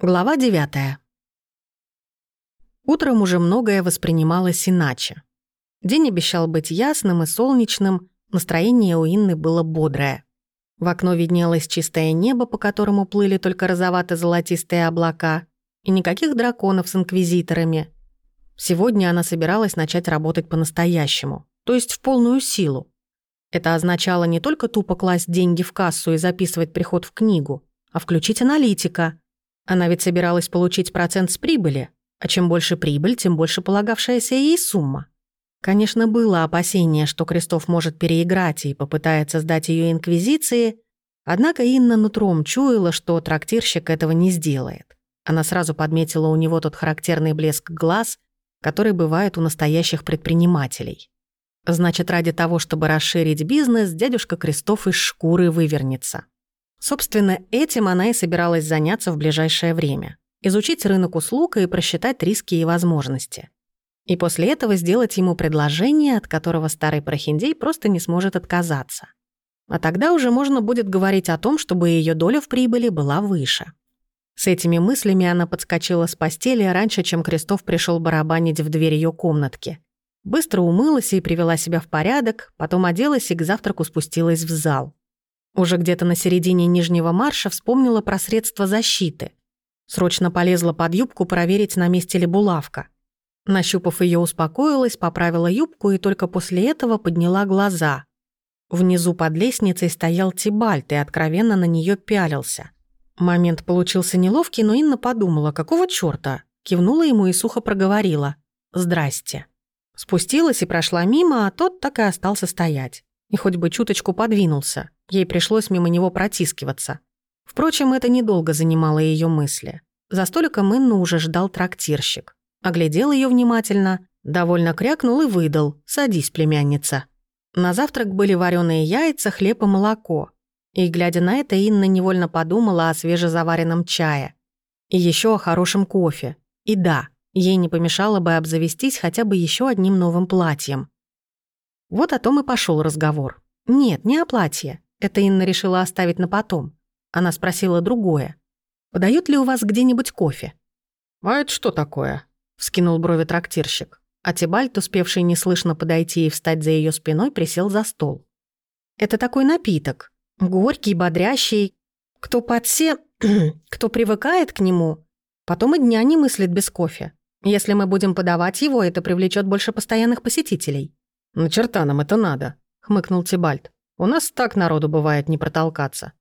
Глава 9. Утром уже многое воспринималось иначе. День обещал быть ясным и солнечным, настроение у Инны было бодрое. В окно виднелось чистое небо, по которому плыли только розовато-золотистые облака, и никаких драконов с инквизиторами. Сегодня она собиралась начать работать по-настоящему, то есть в полную силу. Это означало не только тупо класть деньги в кассу и записывать приход в книгу, а включить аналитика – она ведь собиралась получить процент с прибыли, а чем больше прибыль, тем больше полагавшаяся ей сумма. Конечно, было опасение, что Крестов может переиграть и попытается сдать ее инквизиции, однако Инна нутром чуяла, что трактирщик этого не сделает. Она сразу подметила у него тот характерный блеск глаз, который бывает у настоящих предпринимателей. Значит, ради того, чтобы расширить бизнес, дядюшка Крестов из шкуры вывернется. Собственно, этим она и собиралась заняться в ближайшее время. Изучить рынок услуг и просчитать риски и возможности. И после этого сделать ему предложение, от которого старый прохиндей просто не сможет отказаться. А тогда уже можно будет говорить о том, чтобы ее доля в прибыли была выше. С этими мыслями она подскочила с постели раньше, чем Крестов пришел барабанить в дверь ее комнатки. Быстро умылась и привела себя в порядок, потом оделась и к завтраку спустилась в зал. Уже где-то на середине нижнего марша вспомнила про средства защиты. Срочно полезла под юбку проверить, на месте ли булавка. Нащупав ее, успокоилась, поправила юбку и только после этого подняла глаза. Внизу под лестницей стоял Тибальт и откровенно на нее пялился. Момент получился неловкий, но Инна подумала, какого чёрта? Кивнула ему и сухо проговорила. «Здрасте». Спустилась и прошла мимо, а тот так и остался стоять. И хоть бы чуточку подвинулся. Ей пришлось мимо него протискиваться. Впрочем, это недолго занимало ее мысли. За столиком Инну уже ждал трактирщик. Оглядел ее внимательно, довольно крякнул и выдал «Садись, племянница». На завтрак были вареные яйца, хлеб и молоко. И, глядя на это, Инна невольно подумала о свежезаваренном чае. И еще о хорошем кофе. И да, ей не помешало бы обзавестись хотя бы еще одним новым платьем. Вот о том и пошел разговор. Нет, не о платье. Это Инна решила оставить на потом. Она спросила другое. «Подают ли у вас где-нибудь кофе?» «А это что такое?» — вскинул брови трактирщик. А Тибальт, успевший неслышно подойти и встать за ее спиной, присел за стол. «Это такой напиток. Горький, бодрящий. Кто подсе... кто привыкает к нему, потом и дня не мыслит без кофе. Если мы будем подавать его, это привлечет больше постоянных посетителей». «На черта нам это надо», — хмыкнул Тибальт. У нас так народу бывает не протолкаться.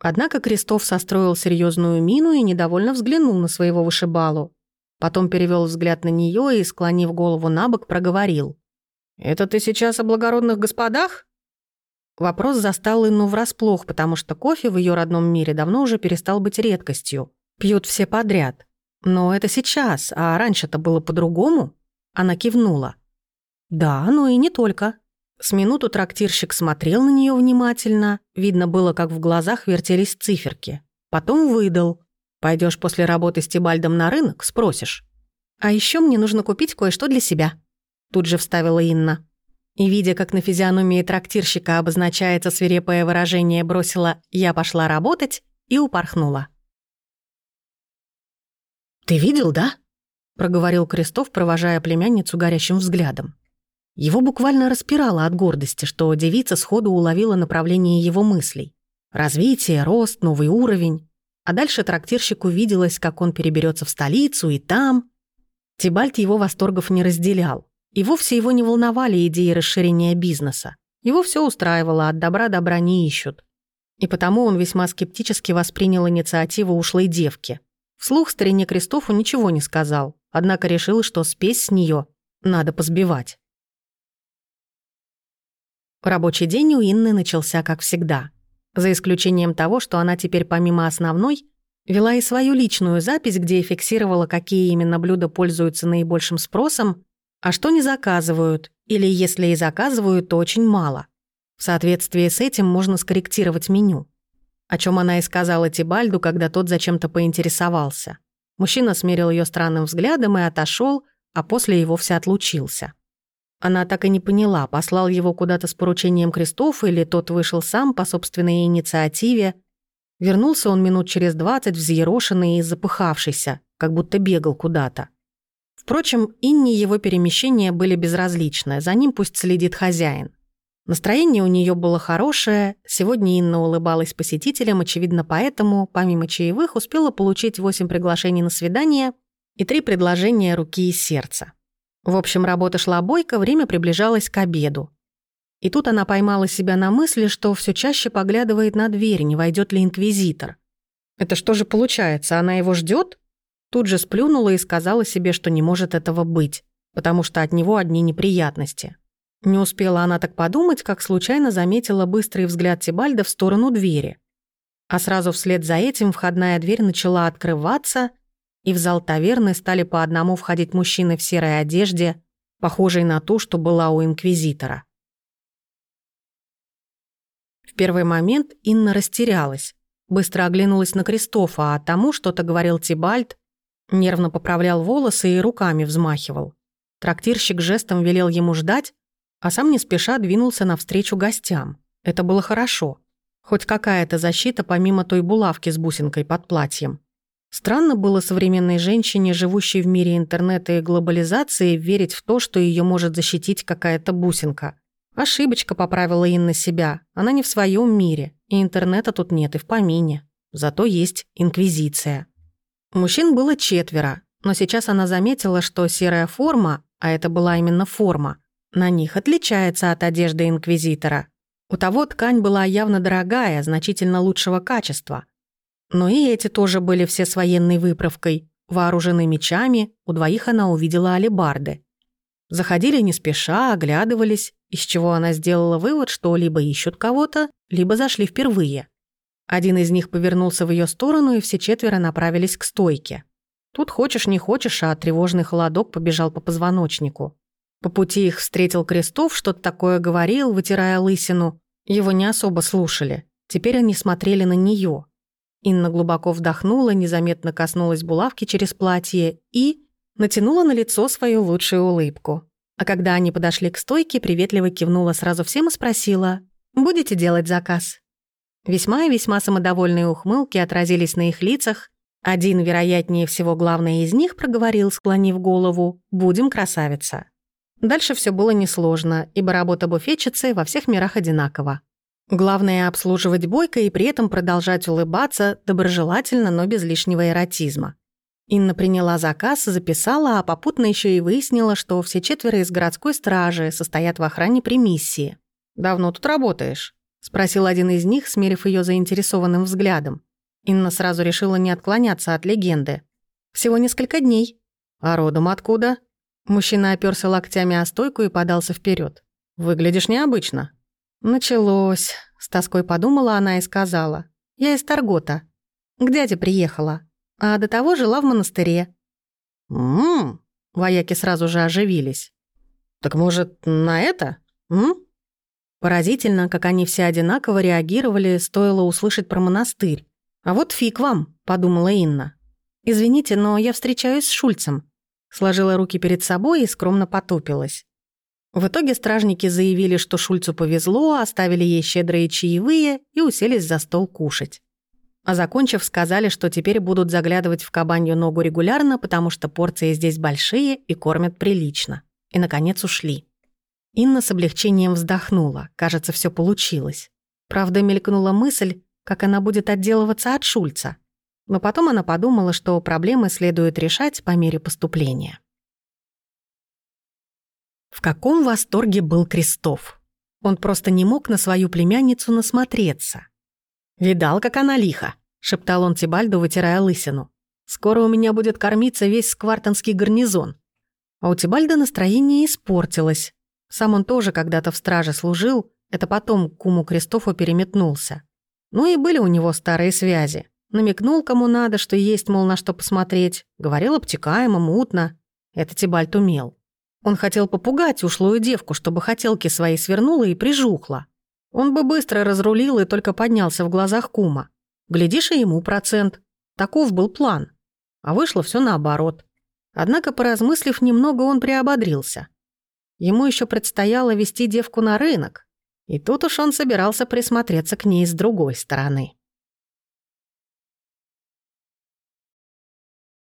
Однако Крестов состроил серьезную мину и недовольно взглянул на своего вышибалу. Потом перевел взгляд на нее и, склонив голову на бок, проговорил. «Это ты сейчас о благородных господах?» Вопрос застал Инну врасплох, потому что кофе в ее родном мире давно уже перестал быть редкостью. Пьют все подряд. Но это сейчас, а раньше-то было по-другому. Она кивнула. «Да, но и не только», с минуту трактирщик смотрел на нее внимательно. Видно было, как в глазах вертелись циферки. Потом выдал. Пойдешь после работы с Тибальдом на рынок, спросишь. «А еще мне нужно купить кое-что для себя», — тут же вставила Инна. И, видя, как на физиономии трактирщика обозначается свирепое выражение, бросила «я пошла работать» и упорхнула. «Ты видел, да?» — проговорил Крестов, провожая племянницу горящим взглядом. Его буквально распирало от гордости, что девица сходу уловила направление его мыслей. Развитие, рост, новый уровень. А дальше трактирщику виделось, как он переберется в столицу и там. Тибальт его восторгов не разделял. И вовсе его не волновали идеи расширения бизнеса. Его все устраивало, от добра добра не ищут. И потому он весьма скептически воспринял инициативу ушлой девки. Вслух старине Кристофу ничего не сказал, однако решил, что спесь с нее надо позбивать. Рабочий день у Инны начался как всегда. За исключением того, что она теперь помимо основной вела и свою личную запись, где фиксировала, какие именно блюда пользуются наибольшим спросом, а что не заказывают, или если и заказывают, то очень мало. В соответствии с этим можно скорректировать меню. О чем она и сказала Тибальду, когда тот зачем-то поинтересовался. Мужчина смерил ее странным взглядом и отошел, а после и вовсе отлучился. Она так и не поняла, послал его куда-то с поручением крестов или тот вышел сам по собственной инициативе. Вернулся он минут через двадцать взъерошенный и запыхавшийся, как будто бегал куда-то. Впрочем, Инне его перемещения были безразличны, за ним пусть следит хозяин. Настроение у нее было хорошее, сегодня Инна улыбалась посетителям, очевидно поэтому, помимо чаевых, успела получить восемь приглашений на свидание и три предложения руки и сердца. В общем, работа шла бойко, время приближалось к обеду. И тут она поймала себя на мысли, что все чаще поглядывает на дверь, не войдет ли инквизитор. Это что же получается, она его ждет? Тут же сплюнула и сказала себе, что не может этого быть, потому что от него одни неприятности. Не успела она так подумать, как случайно заметила быстрый взгляд Тибальда в сторону двери. А сразу вслед за этим входная дверь начала открываться, и в зал таверны стали по одному входить мужчины в серой одежде, похожей на ту, что была у инквизитора. В первый момент Инна растерялась, быстро оглянулась на Кристофа, а тому что-то говорил Тибальд, нервно поправлял волосы и руками взмахивал. Трактирщик жестом велел ему ждать, а сам не спеша двинулся навстречу гостям. Это было хорошо. Хоть какая-то защита помимо той булавки с бусинкой под платьем. Странно было современной женщине, живущей в мире интернета и глобализации, верить в то, что ее может защитить какая-то бусинка. Ошибочка поправила Инна себя. Она не в своем мире, и интернета тут нет и в помине. Зато есть инквизиция. Мужчин было четверо, но сейчас она заметила, что серая форма, а это была именно форма, на них отличается от одежды инквизитора. У того ткань была явно дорогая, значительно лучшего качества – но и эти тоже были все с военной выправкой, вооружены мечами, у двоих она увидела алебарды. Заходили не спеша, оглядывались, из чего она сделала вывод, что либо ищут кого-то, либо зашли впервые. Один из них повернулся в ее сторону, и все четверо направились к стойке. Тут хочешь не хочешь, а тревожный холодок побежал по позвоночнику. По пути их встретил Крестов, что-то такое говорил, вытирая лысину. Его не особо слушали. Теперь они смотрели на нее. Инна глубоко вдохнула, незаметно коснулась булавки через платье и натянула на лицо свою лучшую улыбку. А когда они подошли к стойке, приветливо кивнула сразу всем и спросила «Будете делать заказ?». Весьма и весьма самодовольные ухмылки отразились на их лицах. Один, вероятнее всего, главный из них проговорил, склонив голову «Будем, красавица». Дальше все было несложно, ибо работа буфетчицы во всех мирах одинакова. Главное — обслуживать бойко и при этом продолжать улыбаться, доброжелательно, но без лишнего эротизма. Инна приняла заказ, записала, а попутно еще и выяснила, что все четверо из городской стражи состоят в охране при миссии. «Давно тут работаешь?» — спросил один из них, смерив ее заинтересованным взглядом. Инна сразу решила не отклоняться от легенды. «Всего несколько дней». «А родом откуда?» Мужчина оперся локтями о стойку и подался вперед. «Выглядишь необычно». «Началось», — с тоской подумала она и сказала. «Я из Таргота. К дяде приехала. А до того жила в монастыре». «М-м-м», вояки сразу же оживились. «Так может, на это? М?» Поразительно, как они все одинаково реагировали, стоило услышать про монастырь. «А вот фиг вам», — подумала Инна. «Извините, но я встречаюсь с Шульцем». Сложила руки перед собой и скромно потупилась. В итоге стражники заявили, что Шульцу повезло, оставили ей щедрые чаевые и уселись за стол кушать. А закончив, сказали, что теперь будут заглядывать в кабанью ногу регулярно, потому что порции здесь большие и кормят прилично. И, наконец, ушли. Инна с облегчением вздохнула. Кажется, все получилось. Правда, мелькнула мысль, как она будет отделываться от Шульца. Но потом она подумала, что проблемы следует решать по мере поступления. Каком восторге был Крестов. Он просто не мог на свою племянницу насмотреться. «Видал, как она лиха», — шептал он Тибальду, вытирая лысину. «Скоро у меня будет кормиться весь сквартонский гарнизон». А у Тибальда настроение испортилось. Сам он тоже когда-то в страже служил, это потом к куму Кристофу переметнулся. Ну и были у него старые связи. Намекнул кому надо, что есть, мол, на что посмотреть. Говорил обтекаемо, мутно. Это Тибальд умел. Он хотел попугать ушлую девку, чтобы хотелки свои свернула и прижухла. Он бы быстро разрулил и только поднялся в глазах кума. Глядишь, и ему процент. Таков был план. А вышло все наоборот. Однако, поразмыслив немного, он приободрился. Ему еще предстояло вести девку на рынок. И тут уж он собирался присмотреться к ней с другой стороны.